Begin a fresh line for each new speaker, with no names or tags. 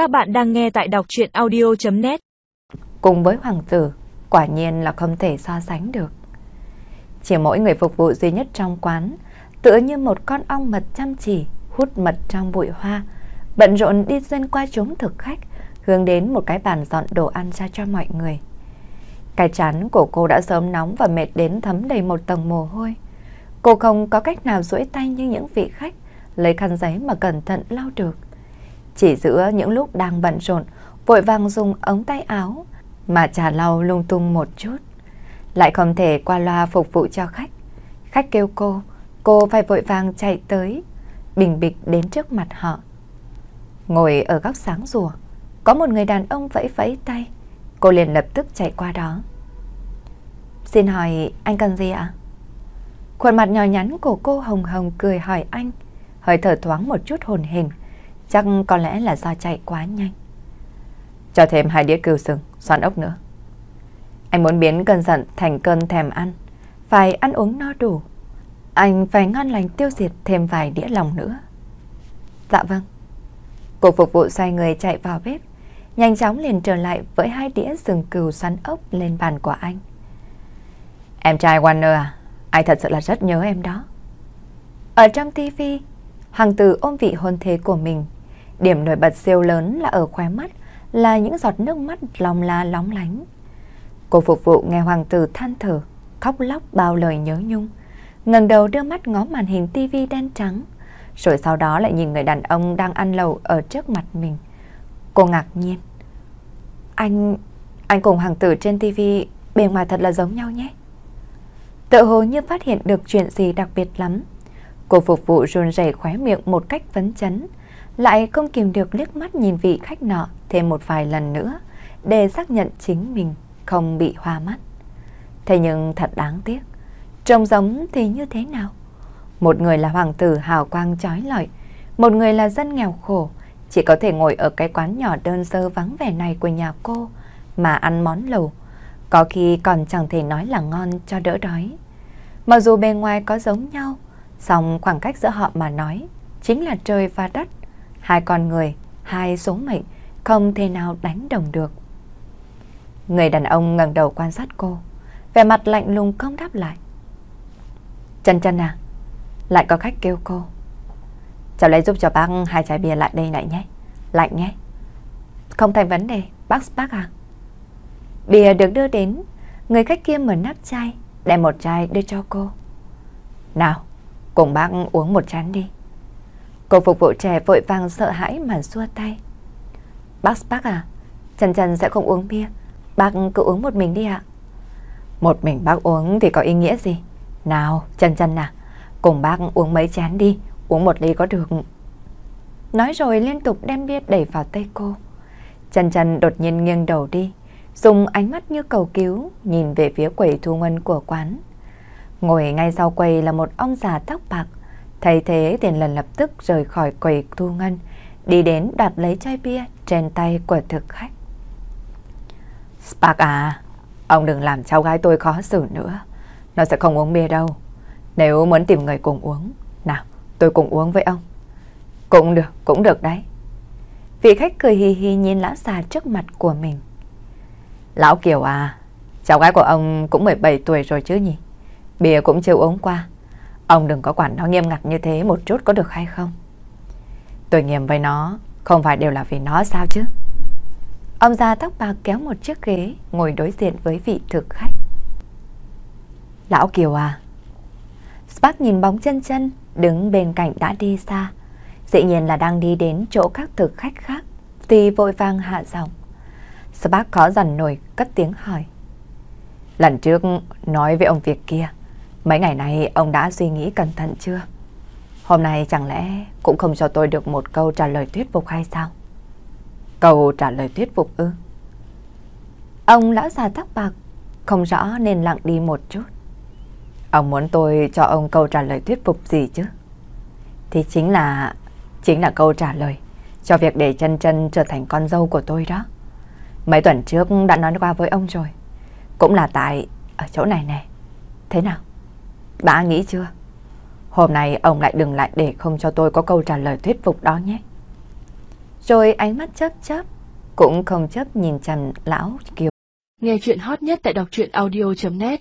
Các bạn đang nghe tại đọc chuyện audio.net
Cùng với hoàng tử, quả nhiên là không thể so sánh được. Chỉ mỗi người phục vụ duy nhất trong quán, tựa như một con ong mật chăm chỉ, hút mật trong bụi hoa, bận rộn đi xuyên qua chúng thực khách, hướng đến một cái bàn dọn đồ ăn ra cho mọi người. Cái chán của cô đã sớm nóng và mệt đến thấm đầy một tầng mồ hôi. Cô không có cách nào duỗi tay như những vị khách, lấy khăn giấy mà cẩn thận lau được. Chỉ giữa những lúc đang bận rộn, vội vàng dùng ống tay áo mà trà lau lung tung một chút. Lại không thể qua loa phục vụ cho khách. Khách kêu cô, cô phải vội vàng chạy tới, bình bịch đến trước mặt họ. Ngồi ở góc sáng rùa, có một người đàn ông vẫy vẫy tay. Cô liền lập tức chạy qua đó. Xin hỏi anh cần gì ạ? Khuôn mặt nhỏ nhắn của cô hồng hồng cười hỏi anh, hơi thở thoáng một chút hồn hình chắc có lẽ là do chạy quá nhanh. Cho thêm hai đĩa cừu sừng, xoắn ốc nữa. Anh muốn biến cơn giận thành cơn thèm ăn, phải ăn uống no đủ. Anh phải ngon lành tiêu diệt thêm vài đĩa lòng nữa. Dạ vâng. Cô phục vụ xoay người chạy vào bếp, nhanh chóng liền trở lại với hai đĩa sừng cừu xoắn ốc lên bàn của anh. Em trai Warner à, ai thật sự là rất nhớ em đó. Ở trong tivi, Hoàng tử ôm vị hôn thế của mình. Điểm nổi bật siêu lớn là ở khóe mắt, là những giọt nước mắt lòng la lóng lánh. Cô phục vụ nghe hoàng tử than thở, khóc lóc bao lời nhớ nhung. ngẩng đầu đưa mắt ngó màn hình tivi đen trắng, rồi sau đó lại nhìn người đàn ông đang ăn lẩu ở trước mặt mình. Cô ngạc nhiên. Anh... anh cùng hoàng tử trên tivi bề ngoài thật là giống nhau nhé. Tự hồ như phát hiện được chuyện gì đặc biệt lắm. Cô phục vụ run rẩy khóe miệng một cách vấn chấn, lại không kìm được liếc mắt nhìn vị khách nọ thêm một vài lần nữa để xác nhận chính mình không bị hoa mắt. Thế nhưng thật đáng tiếc, trông giống thì như thế nào? Một người là hoàng tử hào quang trói lọi, một người là dân nghèo khổ, chỉ có thể ngồi ở cái quán nhỏ đơn sơ vắng vẻ này của nhà cô mà ăn món lẩu, có khi còn chẳng thể nói là ngon cho đỡ đói. Mặc dù bề ngoài có giống nhau, song khoảng cách giữa họ mà nói chính là trời và đất, hai con người, hai số mệnh không thể nào đánh đồng được. Người đàn ông ngẩng đầu quan sát cô, vẻ mặt lạnh lùng không đáp lại. Chân chân à, lại có khách kêu cô. Cháu lấy giúp cho bác hai chai bia lại đây lại nhé, lạnh nhé. Không thành vấn đề, bác bác à. Bia được đưa đến, người khách kia mở nắp chai, đem một chai đưa cho cô. Nào, cùng bác uống một chén đi. Cô phục vụ trẻ vội vàng sợ hãi mà xua tay. Bác bác à, Trần Trần sẽ không uống bia, bác cứ uống một mình đi ạ. Một mình bác uống thì có ý nghĩa gì? Nào, Trần Trần à, cùng bác uống mấy chén đi, uống một ly có được. Nói rồi liên tục đem bia đẩy vào tay cô. Trần Trần đột nhiên nghiêng đầu đi, dùng ánh mắt như cầu cứu nhìn về phía quầy thu ngân của quán. Ngồi ngay sau quầy là một ông già tóc bạc, thay thế tiền lần lập tức rời khỏi quầy thu ngân, đi đến đặt lấy chai bia trên tay của thực khách. Spark à, ông đừng làm cháu gái tôi khó xử nữa. Nó sẽ không uống bia đâu. Nếu muốn tìm người cùng uống, nào, tôi cùng uống với ông. Cũng được, cũng được đấy. Vị khách cười hì hì nhìn lão già trước mặt của mình. Lão Kiều à, cháu gái của ông cũng 17 tuổi rồi chứ nhỉ? Bia cũng chưa uống qua. Ông đừng có quản nó nghiêm ngặt như thế một chút có được hay không? Tôi nghiêm với nó, không phải đều là vì nó sao chứ? Ông già tóc bạc kéo một chiếc ghế, ngồi đối diện với vị thực khách. Lão Kiều à? Spark nhìn bóng chân chân, đứng bên cạnh đã đi xa. Dĩ nhiên là đang đi đến chỗ các thực khách khác, thì vội vàng hạ giọng. Spark khó dằn nổi, cất tiếng hỏi. Lần trước nói với ông việc kia, mấy ngày nay ông đã suy nghĩ cẩn thận chưa? Hôm nay chẳng lẽ cũng không cho tôi được một câu trả lời thuyết phục hay sao? Câu trả lời thuyết phục ư? Ông lão già tóc bạc, không rõ nên lặng đi một chút. Ông muốn tôi cho ông câu trả lời thuyết phục gì chứ? Thì chính là... chính là câu trả lời cho việc để chân chân trở thành con dâu của tôi đó. Mấy tuần trước đã nói qua với ông rồi. Cũng là tại ở chỗ này nè. Thế nào? Đã nghĩ chưa? Hôm nay ông lại đừng lại để không cho tôi có câu trả lời thuyết phục đó nhé. Rồi ánh mắt chớp chớp, cũng không chớp nhìn chằm lão Kiều.
Nghe chuyện hot nhất tại đọc truyện audio.net